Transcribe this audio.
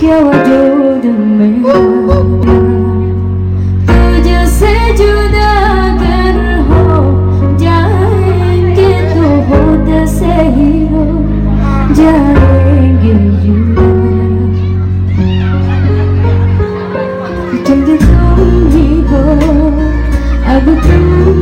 क्या वजूद मेरा तुझसे जुदा कर हो जाएँगे तो होते सही हो जाएँगे जुदा। तुम भी हो अब तुम